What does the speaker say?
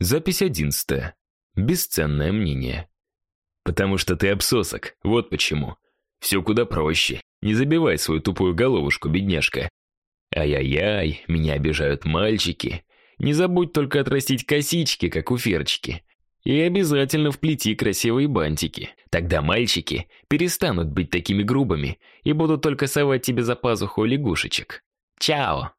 Запись одиннадцатая. Бесценное мнение. Потому что ты обсосок, вот почему. Все куда проще. Не забивай свою тупую головушку, бедняжка. Ай-яй-яй, меня обижают мальчики. Не забудь только отрастить косички, как у Ферчики. И обязательно вплети красивые бантики. Тогда мальчики перестанут быть такими грубыми и будут только совать тебе за пазуху лягушечек. Чао!